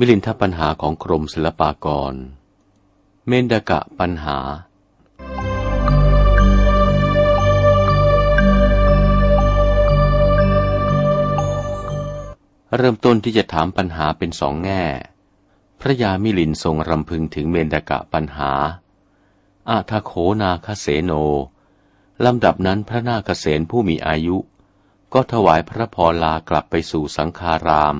มิลินทปัญหาของกรมศิลปากร เมนดกะปัญหา เริ่มต้นที่จะถามปัญหาเป็นสองแง่ พระยามิลินทรงรำพึงถึงเมนดกะปัญหา อาทาโขนาคเสโน ลำดับนั้นพระนาคเสนผู้มีอายุ ก็ถวายพระพรลากลับไปสู่สังฆาราม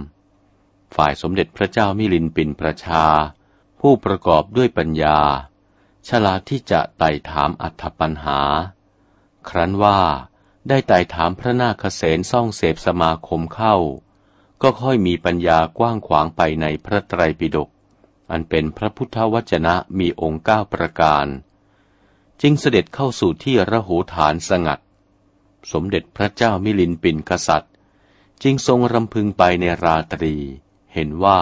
ฝ่ายสมเด็จพระเจ้ามิลินปินประชา ผู้ประกอบด้วยปัญญา ฉลาดที่จะไต่ถามอัธปัญหา ครั้นว่าได้ไต่ถามพระนาคเษนซ่องเสพสมาคมเข้า ก็ค่อยมีปัญญากว้างขวางไปในพระไตรปิฎกอันเป็นพระพุทธวจนะมีองค์เก้าประการ จึงเสด็จเข้าสู่ที่ระหูฐานสงัด สมเด็จพระเจ้ามิลินปินกษัตริย์ จึงทรงรำพึงไปในราตรี เห็นว่า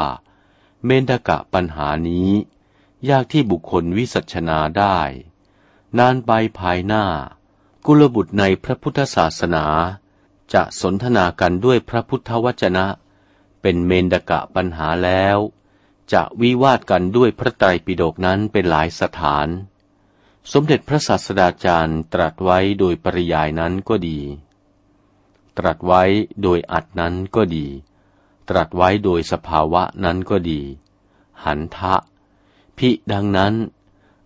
เมนดกะปัญหานี้ ยากที่บุคคลวิสัชนาได้ นานไปภายหน้า กุลบุตรในพระพุทธศาสนา จะสนทนากันด้วยพระพุทธวจนะ เป็นเมนดกะปัญหาแล้ว จะวิวาทกันด้วยพระไตรปิฎกนั้นเป็นหลายสถาน สมเด็จพระศาสดาจารย์ตรัสไว้โดยปริยายนั้นก็ดี ตรัสไว้โดยอัดนั้นก็ดี ตรัสไว้โดยสภาวะนั้นก็ดี หันทะ พิดังนั้น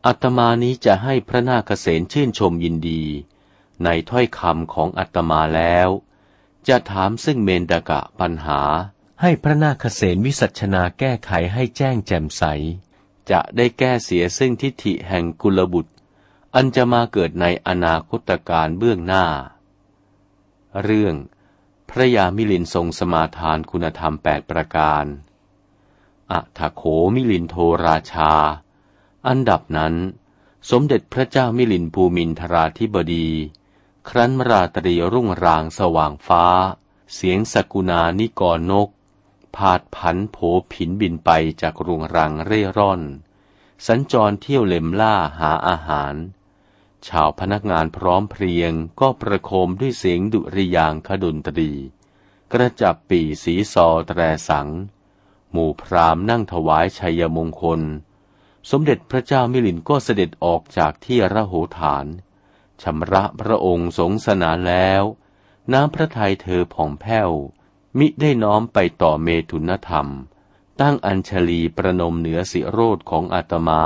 อัตมานี้จะให้พระนาคเษนชื่นชมยินดี ในถ้อยคำของอัตมาแล้ว จะถามซึ่งเมนดกะปัญหา ให้พระนาคเษนวิสัชนาแก้ไขให้แจ้งแจ่มใส จะได้แก้เสียซึ่งทิฏฐิแห่งกุลบุตร อันจะมาเกิดในอนาคตการเบื้องหน้า เรื่อง พระยามิลินทรงสมาทานคุณธรรมแปดประการอัถโขมิลินโทราชา อันดับนั้น สมเด็จพระเจ้ามิลินภูมินทราธิบดี ครั้นมราตรีรุ่งรางสว่างฟ้า เสียงสกุณานิกรนกพาดพันโผผินบินไปจากรุงรังเร่ร่อน สัญจรเที่ยวเล็มล่าหาอาหาร ชาวพนักงานพร้อมเพรียงก็ประโคมด้วยเสียงดุริยางคดนตรี กระจับปีสีซอแตรสัง หมู่พรามนั่งถวายชัยมงคล สมเด็จพระเจ้ามิลินก็เสด็จออกจากที่ระโหฐานชำระพระองค์สงสนานแล้ว น้ำพระทัยเธอผ่องแผ้ว มิได้น้อมไปต่อเมตุนธรรม ตั้งอัญชลีประนมเหนือสิโรธของอาตมา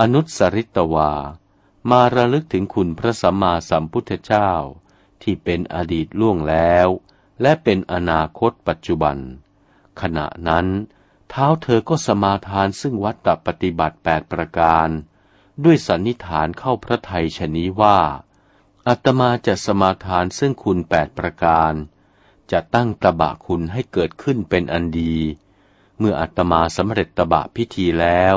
อนุสริตวา มาระลึกถึงคุณพระสัมมาสัมพุทธเจ้า ที่เป็นอดีตล่วงแล้ว และเป็นอนาคตปัจจุบัน ขณะนั้น เท้าเธอก็สมาทานซึ่งวัตตปฏิบัติแปดประการ ด้วยสันนิฐานเข้าพระไทยชนี้ว่า อัตมาจะสมาทานซึ่งคุณแปดประการ จะตั้งตบะคุณให้เกิดขึ้นเป็นอันดี เมื่ออัตมาสำเร็จตบะพิธีแล้ว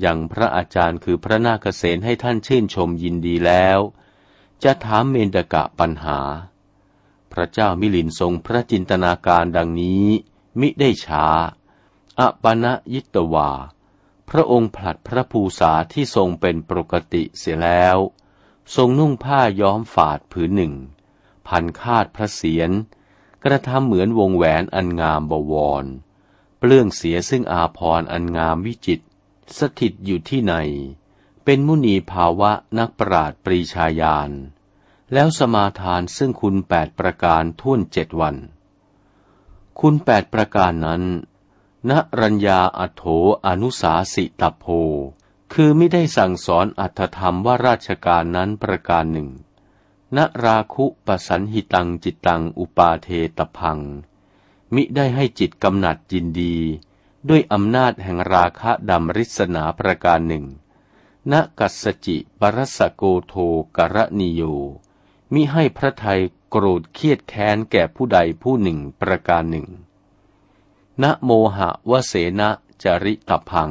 อย่างพระอาจารย์คือพระนาคเษนให้ท่านชื่นชมยินดีแล้ว จะถามเมนดกะปัญหา พระเจ้ามิลินทรงพระจินตนาการดังนี้ มิได้ช้าอปณะยิตวา พระองค์ผลัดพระภูษาที่ทรงเป็นปกติเสียแล้ว ทรงนุ่งผ้าย้อมฝาดผืนหนึ่ง พันคาดพระเศียรกระทำเหมือนวงแหวนอันงามบวร เปลื้องเสียซึ่งอาพรอันงามวิจิต สถิตอยู่ที่ไหน เป็นมุนีภาวะนักปราดปรีชาญาณ แล้วสมาทานซึ่งคุณแปดประการทุ่นเจ็ดวัน คุณแปดประการนั้นณรัญญาอัโถอนุสาสิตโพ คือไม่ได้สั่งสอนอัตธรรมว่าราชการนั้นประการหนึ่ง ณราคุปสันหิตังจิตตังอุปาเทตพัง มิได้ให้จิตกำหนัดยินดี ด้วยอำนาจแห่งราคะดำริศนาประการหนึ่งณกัสจิปรสโกโทกรณิโย มิให้พระไทยโกรธเครียดแค้นแก่ผู้ใดผู้หนึ่งประการหนึ่ง ณโมหะวเสนะจริตพัง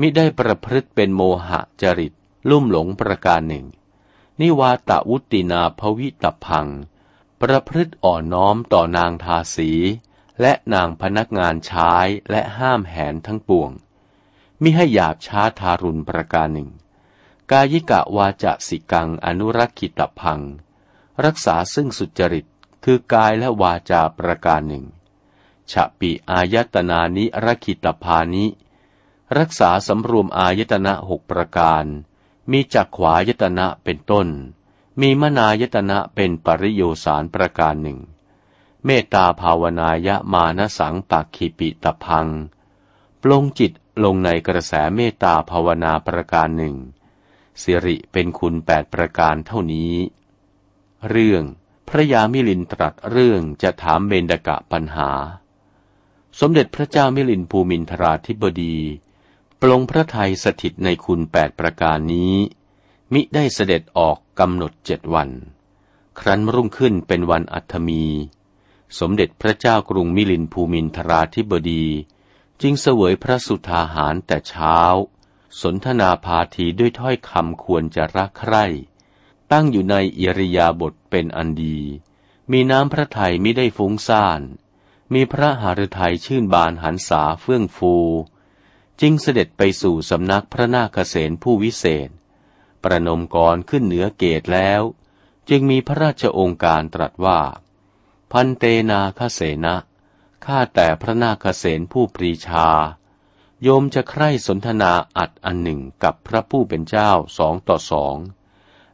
มิได้ประพฤติเป็นโมหะจริตลุ่มหลงประการหนึ่ง นิวาตวุตินาภวิตพัง ประพฤติอ่อนน้อมต่อนางทาสี และนางพนักงานใช้และห้ามแหนทั้งปวง มิให้หยาบช้าทารุณประการหนึ่ง กายิกะวาจะสิกังอนุรักขิตพัง รักษาซึ่งสุจริตคือกายและวาจาประการหนึ่งฉะปิอายตนานิรคิตภานิ รักษาสำรวมอายตนะหกประการ มีจักขวายตนะเป็นต้น มีมนายตนะเป็นปริโยสารประการหนึ่ง เมตตาภาวนายะมานสังปักขิปิตพัง ปลงจิตลงในกระแสเมตตาภาวนาประการหนึ่ง สิริเป็นคุณแปดประการเท่านี้ เรื่องพระยามิลินตรัสเรื่องจะถามเบญดกะปัญหา สมเด็จพระเจ้ามิลินภูมินทราธิบดี ปลงพระทัยสถิตในคุณแปดประการนี้ มิได้เสด็จออกกำหนดเจ็ดวัน ครั้นรุ่งขึ้นเป็นวันอัฐมี สมเด็จพระเจ้ากรุงมิลินภูมินทราธิบดี จึงเสวยพระสุธาหารแต่เช้า สนทนาพาทีด้วยถ้อยคำควรจะรักใคร่ ตั้งอยู่ในอิริยาบถเป็นอันดี มีน้ำพระทัยมิได้ฟุ้งซ่าน มีพระหฤทัยชื่นบานหันษาเฟื่องฟู จึงเสด็จไปสู่สำนักพระนาคเษนผู้วิเศษ ประนมกรขึ้นเหนือเกตแล้ว จึงมีพระราชองค์การตรัสว่า พันเตนาคเสนะข้าแต่พระนาคเษนผู้ปรีชา โยมจะใคร่สนทนาอัดอันหนึ่งกับพระผู้เป็นเจ้าสองต่อสอง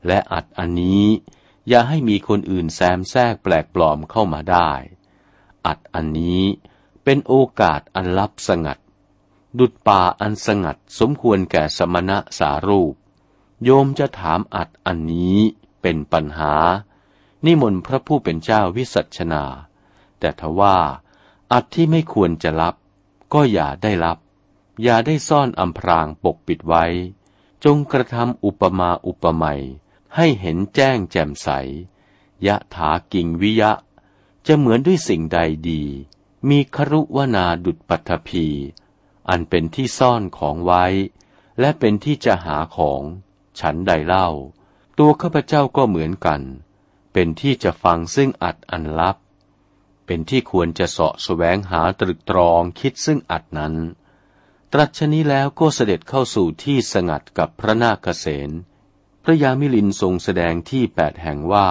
และอัดอันนี้ อย่าให้มีคนอื่นแซมแทรกแปลกปลอมเข้ามาได้ อัดอันนี้เป็นโอกาสอันลับสงัด ดุดป่าอันสงัดสมควรแก่สมณะสารูป โยมจะถามอัดอันนี้เป็นปัญหา นิมนต์พระผู้เป็นเจ้าวิสัชนา แต่ทว่าอัดที่ไม่ควรจะรับ ก็อย่าได้รับ อย่าได้ซ่อนอำพรางปกปิดไว้ จงกระทำอุปมาอุปไมยให้เห็นแจ้งแจ่มใส ยะถากิ่งวิยะ จะเหมือนด้วยสิ่งใดดี มีครุวนาดุดปัทภี อันเป็นที่ซ่อนของไว้ และเป็นที่จะหาของ ฉันใดเล่า ตัวข้าพเจ้าก็เหมือนกัน เป็นที่จะฟังซึ่งอัดอันลับ เป็นที่ควรจะเสาะแสวงหาตรึกตรองคิดซึ่งอัดนั้น ตรัชนี้แล้วก็เสด็จเข้าสู่ที่สงัดกับพระนาคเษนพระยามิลินทรงแสดงที่แปดแห่งว่า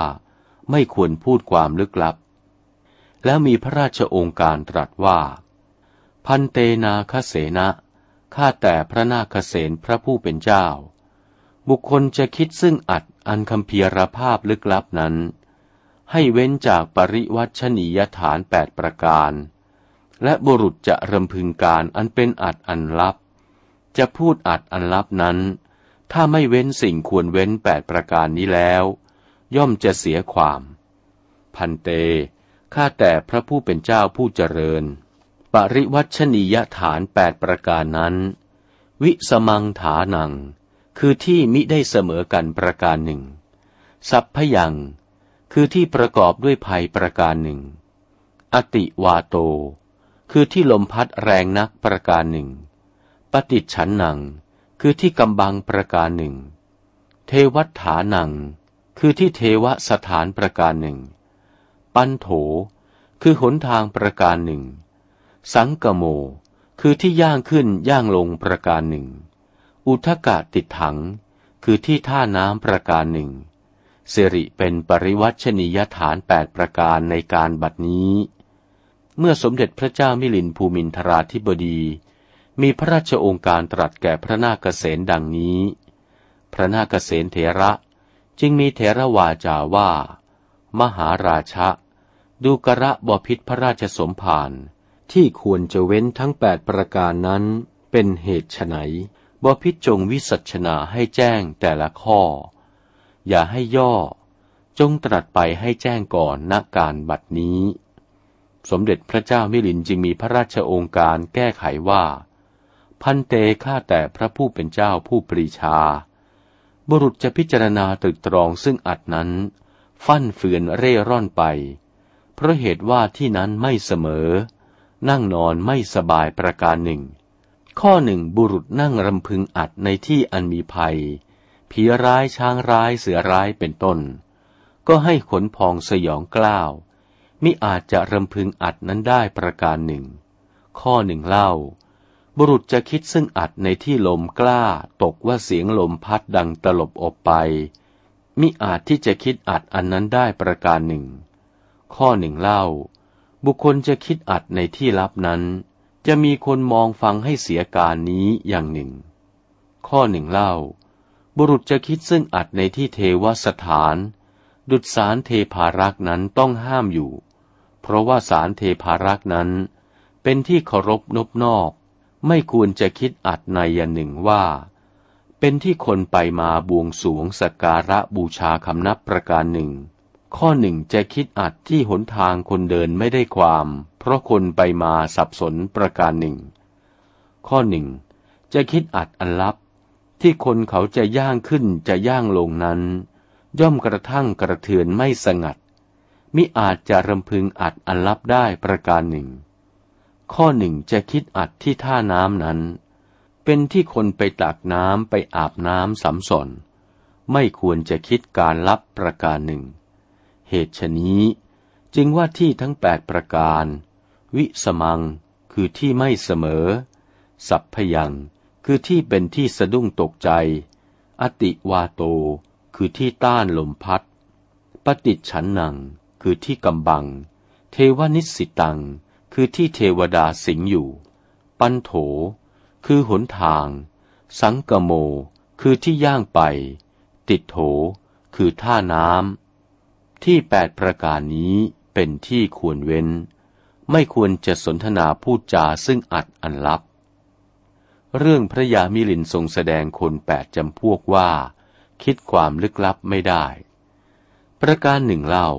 ไม่ควรพูดความลึกลับ แล้วมีพระราชองค์การตรัสว่า พันเตนาคเสนะข้าแต่พระนาคเสนพระผู้เป็นเจ้า บุคคลจะคิดซึ่งอัดอันคำเพียรภาพลึกลับนั้น ให้เว้นจากปริวัชนียฐานแปดประการ และบุรุษจะรำพึงการอันเป็นอัดอันลับ จะพูดอัดอันลับนั้น ถ้าไม่เว้นสิ่งควรเว้นแปดประการนี้แล้ว ย่อมจะเสียความ พันเต ข้าแต่พระผู้เป็นเจ้าผู้เจริญ ปริวัชนียฐานแปดประการนั้น วิสมังฐานัง คือที่มิได้เสมอกันประการหนึ่ง สัพพยัง คือที่ประกอบด้วยภัยประการหนึ่ง อติวาโต คือที่ลมพัดแรงนักประการหนึ่ง ปฏิฉันนัง คือที่กำบังประการหนึ่ง เทวัฏฐานัง คือที่เทวสถานประการหนึ่ง ปันโถ คือหนทางประการหนึ่ง สังกโม คือที่ย่างขึ้นย่างลงประการหนึ่ง อุทกะติดถัง คือที่ท่าน้ำประการหนึ่งสิริเป็นปริวัชนียฐานแปดประการในการบัดนี้ เมื่อสมเด็จพระเจ้ามิลินภูมินทราธิบดี มีพระราชองค์การตรัสแก่พระนาคเษนดังนี้ พระนาคเษนเถระจึงมีเถระวาจาว่า มหาราชะ ดูกระบพิษพระราชสมภารที่ควรจะเว้นทั้งแปดประการนั้นเป็นเหตุไฉน บพิจงวิสัชนาให้แจ้งแต่ละข้อ อย่าให้ย่อ จงตรัสไปให้แจ้งก่อนณการบัดนี้ สมเด็จพระเจ้ามิลินจึงมีพระราชองค์การแก้ไขว่า พันเตฆ่าแต่พระผู้เป็นเจ้าผู้ปรีชา บุรุษจะพิจารณาตรึกตรองซึ่งอัดนั้น ฟั่นเฟือนเร่ร่อนไป เพราะเหตุว่าที่นั้นไม่เสมอ นั่งนอนไม่สบายประการหนึ่ง ข้อหนึ่งบุรุษนั่งรำพึงอัดในที่อันมีภัย ผีร้ายช้างร้ายเสือร้ายเป็นต้น ก็ให้ขนพองสยองกล้าวมิอาจจะรำพึงอัดนั้นได้ประการหนึ่ง ข้อหนึ่งเล่า บุรุษจะคิดซึ่งอัดในที่ลมกล้าตกว่าเสียงลมพัดดังตลบอบไป มิอาจที่จะคิดอัดอันนั้นได้ประการหนึ่ง ข้อหนึ่งเล่า บุคคลจะคิดอัดในที่ลับนั้น จะมีคนมองฟังให้เสียการนี้อย่างหนึ่ง ข้อหนึ่งเล่า บุรุษจะคิดซึ่งอัดในที่เทวสถาน ดุจสารเทพารักษ์นั้นต้องห้ามอยู่ เพราะว่าสารเทพารักษ์นั้น เป็นที่เคารพนบนอก ไม่ควรจะคิดอัดในอย่างหนึ่งว่า เป็นที่คนไปมาบวงสวงสักการะบูชาคำนับประการหนึ่ง ข้อหนึ่งจะคิดอัดที่หนทางคนเดินไม่ได้ความ เพราะคนไปมาสับสนประการหนึ่ง ข้อหนึ่งจะคิดอัดอันลับ ที่คนเขาจะย่างขึ้นจะย่างลงนั้น ย่อมกระทั่งกระเทือนไม่สงัด มิอาจจะรำพึงอัดอันลับได้ประการหนึ่ง ข้อหนึ่งจะคิดอัดที่ท่าน้ำนั้น เป็นที่คนไปตักน้ำไปอาบน้ำสำสนไม่ควรจะคิดการลับประการหนึ่ง เหตุฉนี้ จึงว่าที่ทั้งแปดประการ วิสมังคือที่ไม่เสมอ สัพพยังคือที่เป็นที่สะดุ้งตกใจ อติวาโต คือที่ต้านลมพัด ปฏิฉันนัง คือที่กำบัง เทวนิสิตัง คือที่เทวดาสิงอยู่ ปันโถ คือหนทาง สังกโม คือที่ย่างไป ติดโถ คือท่าน้ำ ที่แปดประการนี้เป็นที่ควรเว้น ไม่ควรจะสนทนาพูดจาซึ่งอัดอันลับ เรื่องพระยามิลินทรงแสดงคนแปดจำพวกว่า คิดความลึกลับไม่ได้ ประการหนึ่งเล่า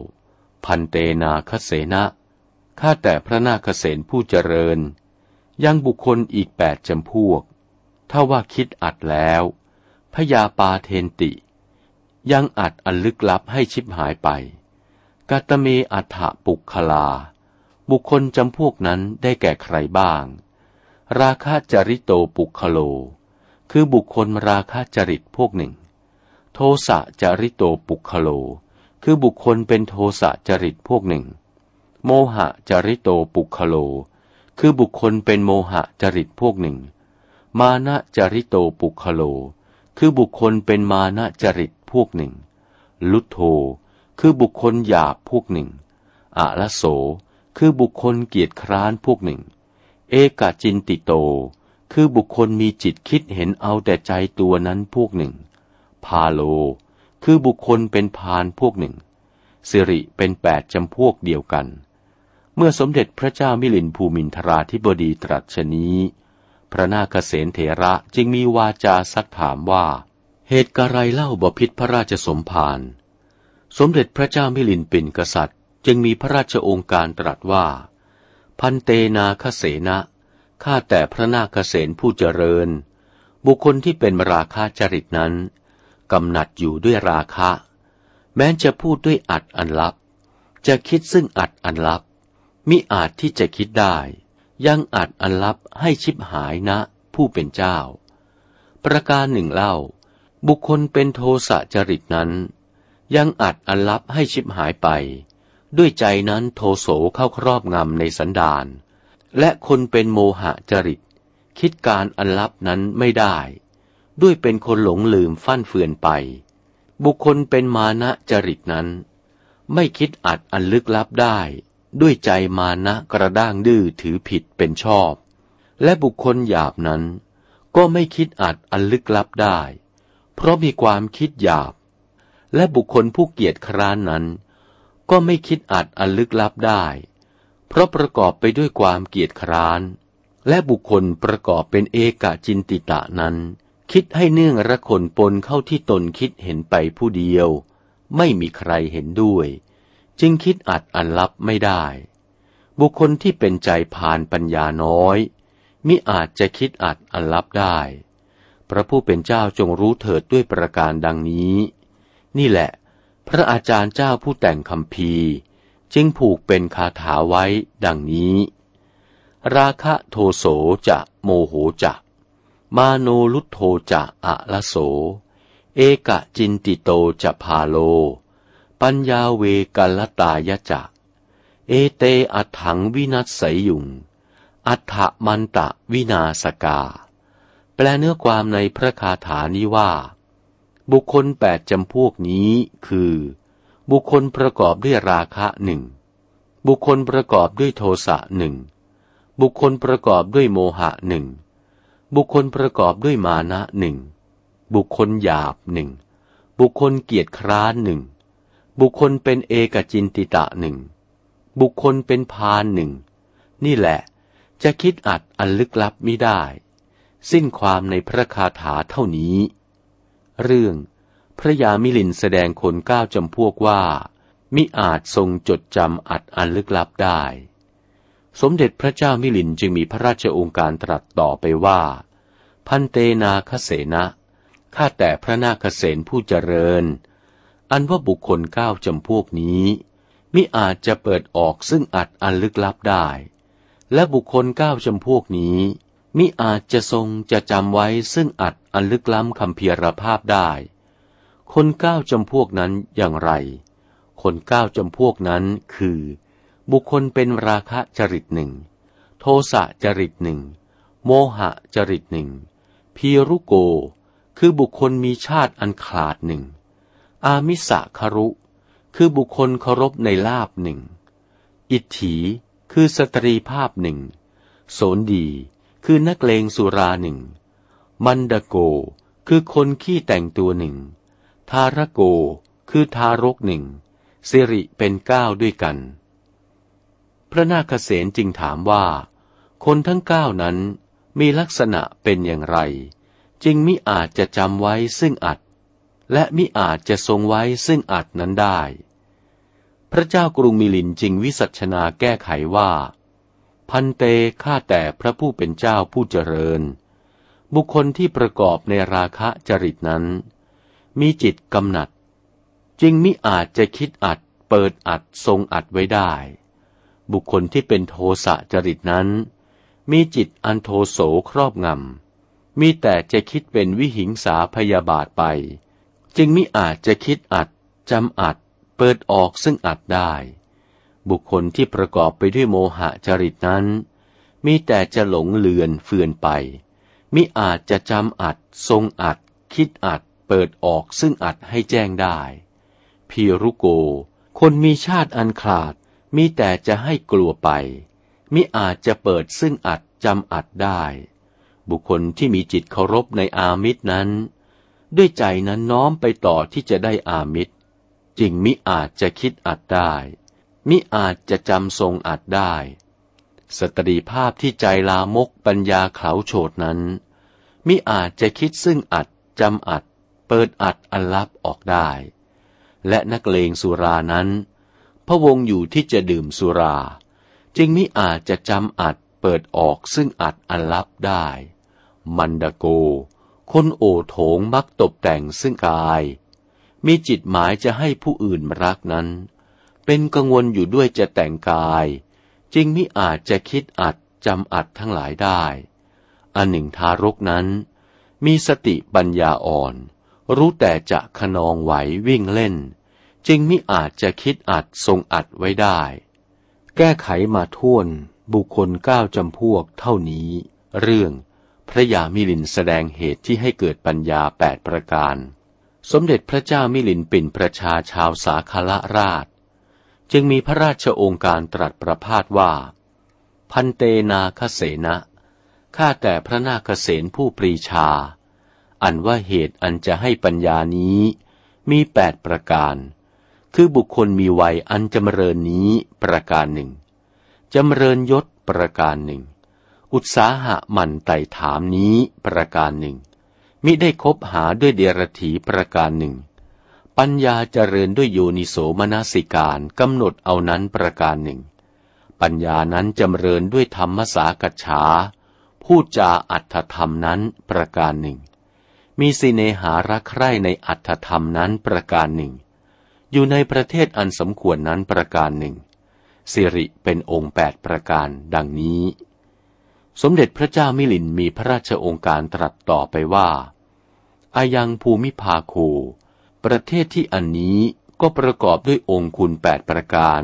พันเตนาคเสนะข้าแต่พระนาคเสนผู้เจริญ ยังบุคคลอีกแปดจำพวก ถ้าว่าคิดอัดแล้วพยาปาเทนติ ยังอัดอันลึกลับให้ชิบหายไปกาตเมอัฏฐปุคลา บุคคลจำพวกนั้นได้แก่ใครบ้าง ราคาจริโตปุคโล คือบุคคลราคาจริตพวกหนึ่ง โทสะจริโตปุคโล คือบุคคลเป็นโทสะจริตพวกหนึ่ง โมหะจริโตปุคโล คือบุคคลเป็นโมหะจริตพวกหนึ่ง มานะจริโตปุคโล คือบุคคลเป็นมานะจริต พวกหนึ่ง ลุโทคือบุคคลหยาบพวกหนึ่งอะละโส คือบุคคลเกียจคร้านพวกหนึ่ง เอกาจินติโต คือบุคคลมีจิตคิดเห็นเอาแต่ใจตัวนั้นพวกหนึ่ง พาโล คือบุคคลเป็นพานพวกหนึ่ง สิริเป็นแปดจำพวกเดียวกัน เมื่อสมเด็จพระเจ้ามิลินภูมินทราธิบดีตรัสชนี้ พระนาคเษนเถระจึงมีวาจาซักถามว่า เหตุกะไรเล่าบพิษพระราชสมภาร สมเด็จพระเจ้ามิลินเป็นกษัตริย์ จึงมีพระราชองค์การตรัสว่า พันเตนาคเสนะข้าแต่พระนาคเสนผู้เจริญ บุคคลที่เป็นราคาจริตนั้นกำหนัดอยู่ด้วยราคะ แม้จะพูดด้วยอัดอันลับ จะคิดซึ่งอัดอันลับ มิอาจที่จะคิดได้ ยังอัดอันลับให้ชิบหายนะ ผู้เป็นเจ้า ประการหนึ่งเล่า บุคคลเป็นโทสะจริตนั้น ยังอัดอันลับให้ชิบหายไป ด้วยใจนั้นโทโสเข้าครอบงำในสันดาน และคนเป็นโมหะจริต คิดการอันลับนั้นไม่ได้ ด้วยเป็นคนหลงลืมฟั่นเฟือนไป บุคคลเป็นมานะจริตนั้น ไม่คิดอัดอันลึกลับได้ ด้วยใจมานะกระด้างดื้อถือผิดเป็นชอบ และบุคคลหยาบนั้น ก็ไม่คิดอัดอันลึกลับได้ เพราะมีความคิดหยาบ และบุคคลผู้เกียจคร้านนั้น ก็ไม่คิดอัดอันลึกลับได้ เพราะประกอบไปด้วยความเกียจคร้าน และบุคคลประกอบเป็นเอกจินติตะนั้น คิดให้เนื่องระคนปนเข้าที่ตนคิดเห็นไปผู้เดียว ไม่มีใครเห็นด้วย จึงคิดอัดอันลับไม่ได้ บุคคลที่เป็นใจผ่านปัญญาน้อยมิอาจจะคิดอัดอันลับได้ พระผู้เป็นเจ้าจงรู้เถิดด้วยประการดังนี้ นี่แหละ พระอาจารย์เจ้าผู้แต่งคำพีจึงผูกเป็นคาถาไว้ดังนี้ ราคะโทโสจะโมโหจะมาโนลุโทจะอะละโส เอกะจินติโตจะพาโล ปัญญาเวกัลตายะจะ เอเตอัถังวินัสสยุง อัฏฐมันตะวินาสกา แปลเนื้อความในพระคาถานี้ว่า บุคคลแปดจำพวกนี้คือ บุคคลประกอบด้วยราคะหนึ่งบุคคลประกอบด้วยโทสะหนึ่งบุคคลประกอบด้วยโมหะหนึ่งบุคคลประกอบด้วยมานะหนึ่งบุคคลหยาบหนึ่งบุคคลเกียจคร้านหนึ่งบุคคลเป็นเอกจินติตะหนึ่งบุคคลเป็นพานหนึ่งนี่แหละ จะคิดอัดอันลึกลับไม่ได้ สิ้นความในพระคาถาเท่านี้ เรื่องพระยามิลินแสดงคนก้าวจำพวกว่า มิอาจทรงจดจำอัดอันลึกลับได้ สมเด็จพระเจ้ามิลินจึงมีพระราชองค์การตรัสต่อไปว่า พันเตนาคเสนะข้าแต่พระนาคเสนผู้เจริญ อันว่าบุคคลก้าวจำพวกนี้ มิอาจจะเปิดออกซึ่งอัดอันลึกลับได้ และบุคคลก้าวจำพวกนี้ มิอาจจะทรงจะจำไว้ซึ่งอัดอันลึกล้ำคำเพียรภาพได้ คนเก้าจำพวกนั้นอย่างไร คนเก้าจำพวกนั้นคือ บุคคลเป็นราคะจริตหนึ่ง โทสะจริตหนึ่ง โมหะจริตหนึ่ง พีรุโก คือบุคคลมีชาติอันขาดหนึ่ง อามิสะคารุ คือบุคคลเคารพในลาบหนึ่ง อิทถี คือสตรีภาพหนึ่ง โสนดี คือนักเลงสุราหนึ่ง มันดโก คือคนขี้แต่งตัวหนึ่ง ทารโก คือทารกหนึ่ง สิริเป็นเก้าด้วยกัน พระนาคเษนจึงถามว่า คนทั้งเก้านั้นมีลักษณะเป็นอย่างไร จึงมิอาจจะจำไว้ซึ่งอัด และมิอาจจะทรงไว้ซึ่งอัดนั้นได้ พระเจ้ากรุงมิลินจึงวิสัชนาแก้ไขว่า พันเตข้าแต่พระผู้เป็นเจ้าผู้เจริญ บุคคลที่ประกอบในราคะจริตนั้น มีจิตกำหนัด จึงมิอาจจะคิดอัด เปิดอัดทรงอัดไว้ได้ บุคคลที่เป็นโทสะจริตนั้น มีจิตอันโทโสครอบงำ มีแต่จะคิดเป็นวิหิงสาพยาบาทไป จึงมิอาจจะคิดอัดจำอัด เปิดออกซึ่งอัดได้ บุคคลที่ประกอบไปด้วยโมหะจริตนั้น มีแต่จะหลงเลือนเฟือนไป มิอาจจะจำอัด ทรงอัด คิดอัด เปิดออกซึ่งอัดให้แจ้งได้ พีรุโก คนมีชาติอันขาด มีแต่จะให้กลัวไป มิอาจจะเปิดซึ่งอัดจำอัดได้ บุคคลที่มีจิตเคารพในอามิตรนั้น ด้วยใจนั้นน้อมไปต่อที่จะได้อามิตร จึงมิอาจจะคิดอัดได้ มิอาจจะจำทรงอัดได้ สตรีภาพที่ใจลามกปัญญาเขาโฉดนั้น มิอาจจะคิดซึ่งอัดจำอัด เปิดอัดอันลับออกได้ และนักเลงสุรานั้น พระวงอยู่ที่จะดื่มสุรา จึงมิอาจจะจำอัดเปิดออกซึ่งอัดอันลับได้ มันดโก คนโอโถงมักตกแต่งซึ่งกาย มีจิตหมายจะให้ผู้อื่นรักนั้น เป็นกังวลอยู่ด้วยจะแต่งกาย จึงมิอาจจะคิดอัดจำอัดทั้งหลายได้ อันหนึ่งทารกนั้น มีสติปัญญาอ่อน รู้แต่จะขนองไหววิ่งเล่น จึงมิอาจจะคิดอัดทรงอัดไว้ได้ แก้ไขมาท่วนบุคคลเก้าจำพวกเท่านี้ เรื่องพระยามิลินแสดงเหตุที่ให้เกิดปัญญาแปดประการ สมเด็จพระเจ้ามิลินปินประชาชาวสาคละราช จึงมีพระราชองค์การตรัสประพาสว่า พันเตนาคเสนะข้าแต่พระนาคเสนผู้ปรีชา อันว่าเหตุอันจะให้ปัญญานี้มีแปดประการ คือบุคคลมีวัยอันจำเริญนี้ประการหนึ่งจำเริญยศประการหนึ่ง อุตสาหะหมั่นไต่ถามนี้ประการหนึ่ง มิได้คบหาด้วยเดรถีประการหนึ่ง ปัญญาเจริญด้วยโยนิโสมนสิการกำหนดเอานั้นประการหนึ่ง ปัญญานั้นจำเริญด้วยธรรมสากัจฉาพูดจาอัตถธรรมนั้นประการหนึ่ง มีสิเนหารักใคร่ในอัตธรรมนั้นประการหนึ่ง อยู่ในประเทศอันสมควรนั้นประการหนึ่ง สิริเป็นองค์แปดประการดังนี้ สมเด็จพระเจ้ามิลินมีพระราชองค์การตรัสต่อไปว่าอายังภูมิภาโค ประเทศที่อันนี้ก็ประกอบด้วยองค์คุณแปดประการ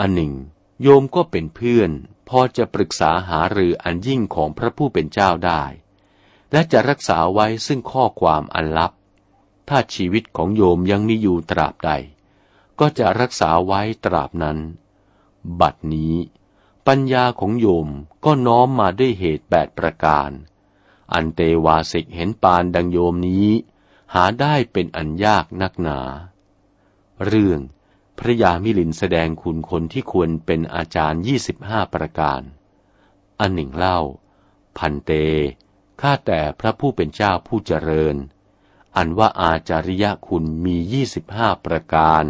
อันหนึ่ง โยมก็เป็นเพื่อน พอจะปรึกษาหารืออันยิ่งของพระผู้เป็นเจ้าได้ และจะรักษาไว้ซึ่งข้อความอันลับ ถ้าชีวิตของโยมยังมีอยู่ตราบใด ก็จะรักษาไว้ตราบนั้น บัดนี้ ปัญญาของโยมก็น้อมมาด้วยเหตุแปดประการ อันเตวาสิกเห็นปานดังโยมนี้ หาได้เป็นอันยากนักหนา เรื่องพระยามิลินแสดงคุณคนที่ควรเป็นอาจารย์ยี่สิบห้าประการ อันหนึ่งเล่า พันเต ข้าแต่พระผู้เป็นเจ้าผู้เจริญ อันว่าอาจาริยคุณมียี่สิบห้าประการ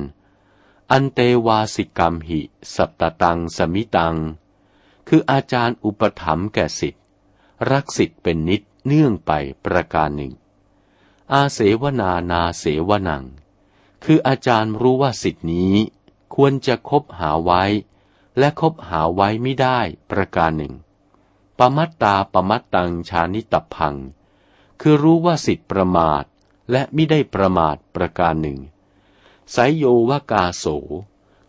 อันเตวาสิกรรมหิ สัตตตังสมิตัง คืออาจารย์อุปถัมภ์แก่สิทธิ์รักสิทธิ์เป็นนิดเนื่องไปประการหนึ่ง อาเสวนานาเสวนัง คืออาจารย์รู้ว่าสิทธินี้ ควรจะคบหาไว้ และคบหาไว้ไม่ได้ประการหนึ่ง ปมัตตาปมัตตังชานิตพัง คือรู้ว่าสิทธิประมาทและไม่ได้ประมาทประการหนึ่ง ไสยโยวากาโส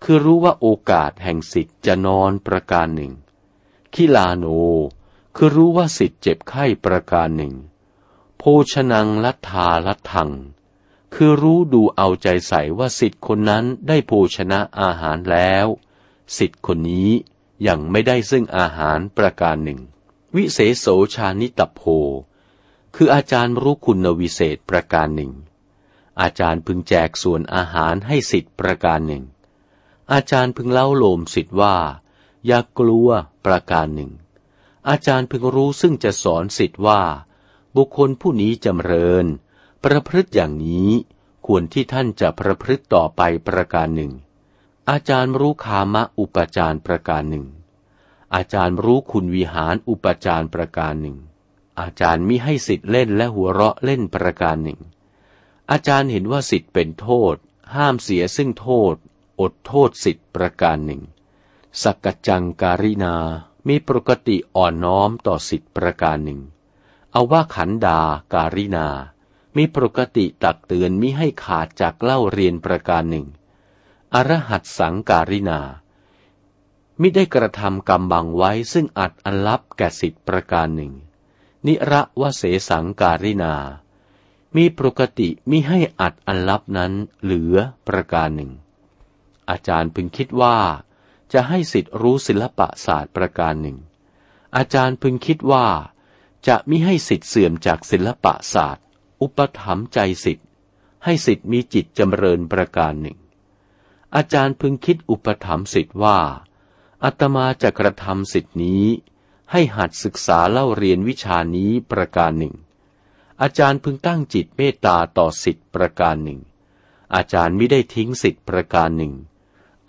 คือรู้ว่าโอกาสแห่งสิทธิจะนอนประการหนึ่ง คิลาโน คือรู้ว่าสิทธิเจ็บไข้ประการหนึ่ง โภชนังลัทธาลัทธัง คือรู้ดูเอาใจใส่ว่าสิทธิ์คนนั้นได้โภชนะอาหารแล้ว สิทธิ์คนนี้ยังไม่ได้ซึ่งอาหารประการหนึ่ง วิเศษโสชานิตโพ คืออาจารย์รู้คุณวิเศษประการหนึ่ง อาจารย์พึงแจกส่วนอาหารให้สิทธิ์ประการหนึ่ง อาจารย์พึงเล่าโลมสิทธิ์ว่า อย่ากกลัวประการหนึ่ง อาจารย์พึงรู้ซึ่งจะสอนสิทธิ์ว่า บุคคลผู้นี้จำเริญ ประพฤติอย่างนี้ควรที่ท่านจะประพฤติต่อไปประการหนึ่ง อาจารย์รู้คามะอุปจารประการหนึ่ง อาจารย์รู้คุณวิหารอุปจารประการหนึ่ง อาจารย์มิให้สิทธิ์เล่นและหัวเราะเล่นประการหนึ่ง อาจารย์เห็นว่าสิทธิ์เป็นโทษ ห้ามเสียซึ่งโทษ อดโทษสิทธิ์ประการหนึ่ง สักจังการินามีปกติอ่อนน้อมต่อสิทธิ์ประการหนึ่ง เอาว่าขันดาการินา มีปกติตักเตือนมิให้ขาดจากเล่าเรียนประการหนึ่ง อรหัตสังการินา มิได้กระทำกรรมบังไว้ซึ่งอัดอันลับแก่สิทธิประการหนึ่ง นิระวเสสังการินา มีปกติมิให้อัดอันลับนั้นเหลือประการหนึ่ง อาจารย์พึงคิดว่า จะให้สิทธิรู้ศิลปะศาสตร์ประการหนึ่ง อาจารย์พึงคิดว่า จะมิให้สิทธิเสื่อมจากศิลปะศาสตร์ อุปถัมภ์ใจสิทธิ์ ให้สิทธิ์มีจิตจำเริญประการหนึ่ง อาจารย์พึงคิดอุปถัมภ์สิทธิ์ว่าอาตมาจะกระทำสิทธินี้ ให้หัดศึกษาเล่าเรียนวิชานี้ประการหนึ่ง อาจารย์พึงตั้งจิตเมตตาต่อสิทธิ์ประการหนึ่ง อาจารย์ไม่ได้ทิ้งสิทธิ์ประการหนึ่ง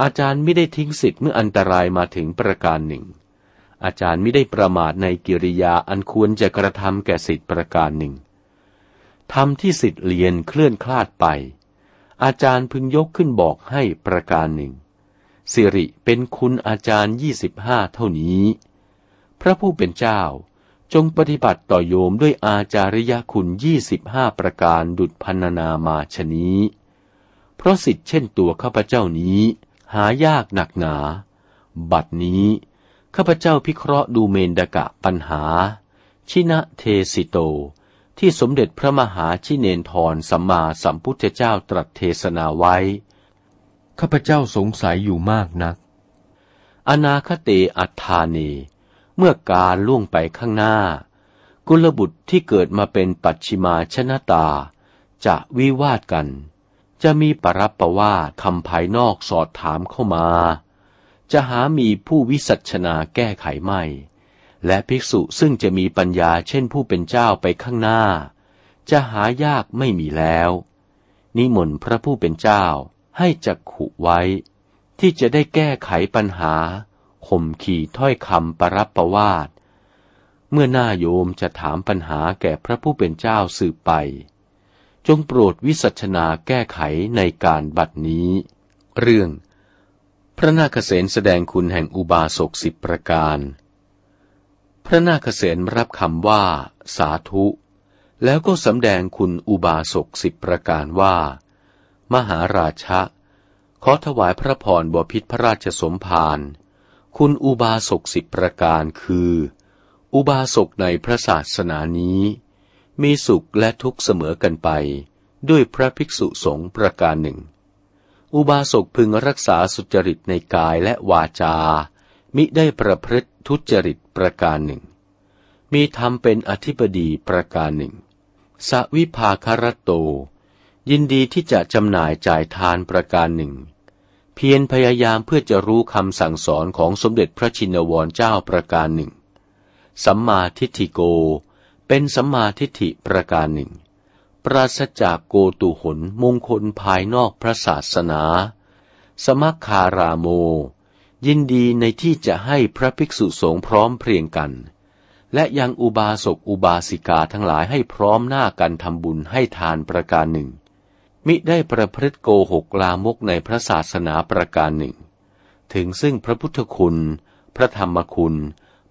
อาจารย์ไม่ได้ทิ้งสิทธิ์เมื่ออันตรายมาถึงประการหนึ่ง อาจารย์ไม่ได้ประมาทในกิริยาอันควรจะกระทำแก่สิทธิประการหนึ่งทำที่สิทธิเรียนเคลื่อนคลาดไป อาจารย์พึงยกขึ้นบอกให้ประการหนึ่ง สิริเป็นคุณอาจารย์ยี่สิบห้าเท่านี้ พระผู้เป็นเจ้าจงปฏิบัติต่อโยมด้วยอาจาริยคุณยี่สิบห้าประการดุจพันนามาชนี้ เพราะสิทธิ์เช่นตัวข้าพเจ้านี้ หายากหนักหนา บัดนี้ ข้าพเจ้าพิเคราะห์ดูเมนดกะปัญหา ชินะเทสิโต ที่สมเด็จพระมหาชิเนนทรสัมมาสัมพุทธเจ้าตรัสเทศนาไว้ ข้าพเจ้าสงสัยอยู่มากนัก อนาคเตอัฏฐานี เมื่อการล่วงไปข้างหน้า กุลบุตรที่เกิดมาเป็นปัจฉิมาชนะตา จะวิวาทกัน จะมีปรับประว่าคำภายนอกสอดถามเข้ามา จะหามีผู้วิสัชนาแก้ไขไม่ และภิกษุซึ่งจะมีปัญญาเช่นผู้เป็นเจ้าไปข้างหน้า จะหายากไม่มีแล้ว นิมนต์พระผู้เป็นเจ้าให้จักขุไว้ ที่จะได้แก้ไขปัญหาข่มขี่ถ้อยคำปรับประวาดเมื่อหน้าโยมจะถามปัญหาแก่พระผู้เป็นเจ้าสืบไป จงโปรดวิสัชนาแก้ไขในการบัดนี้ เรื่อง พระนาคเษนแสดงคุณแห่งอุบาสกสิบประการ พระนาคเษนรับคำว่า สาธุ แล้วก็สำแดงคุณอุบาสกสิบประการว่า มหาราชะ ขอถวายพระพรบพิษพระราชสมภารคุณอุบาสกสิบประการคือ อุบาสกในพระศาสนานี้ มีสุขและทุกข์เสมอกันไป ด้วยพระภิกษุสงฆ์ประการหนึ่ง อุบาสกพึงรักษาสุจริตในกายและวาจา มิได้ประพฤติทุจริตประการหนึ่ง มีธรรมเป็นอธิบดีประการหนึ่ง สวิภาคารโต ยินดีที่จะจำหน่ายจ่ายทานประการหนึ่ง เพียรพยายามเพื่อจะรู้คำสั่งสอนของสมเด็จพระชินวรเจ้าประการหนึ่ง สัมมาทิฏฐิโก เป็นสัมมาทิฏฐิประการหนึ่ง ปราศจากโกตุหนมงคลภายนอกพระศาสนา สมัคคาราโม ยินดีในที่จะให้พระภิกษุสงฆ์พร้อมเพรียงกัน และยังอุบาสกอุบาสิกาทั้งหลายให้พร้อมหน้ากันทำบุญให้ทานประการหนึ่ง มิได้ประพฤติโกหกลามกในพระศาสนาประการหนึ่ง ถึงซึ่งพระพุทธคุณ พระธรรมคุณ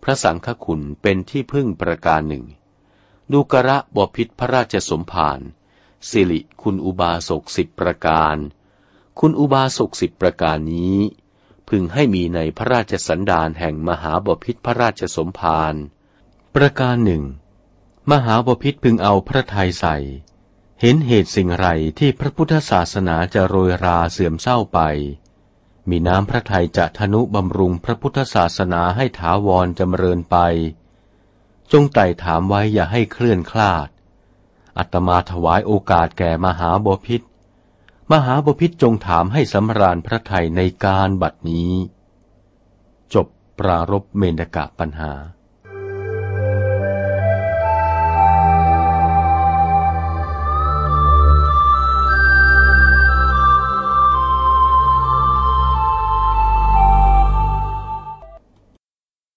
พระสังฆคุณเป็นที่พึ่งประการหนึ่ง ดูกระบพิษพระราชสมภารสิริคุณอุบาสกสิบประการ คุณอุบาสกสิบประการนี้ พึงให้มีในพระราชสันดานแห่งมหาบพิษพระราชสมภารประการหนึ่ง มหาบพิษพึงเอาพระทัยใส่ เห็นเหตุสิ่งไรที่พระพุทธศาสนาจะโรยราเสื่อมเศร้าไป มีน้ำพระทัยจะทนุบำรุงพระพุทธศาสนาให้ถาวรจำเริญไป จงไต่ถามไว้อย่าให้เคลื่อนคลาด อัตมาถวายโอกาสแก่มหาบพิษ มหาบพิษจงถามให้สำราญพระไทยในการบัดนี้ จบปรารบเมนกะปัญหา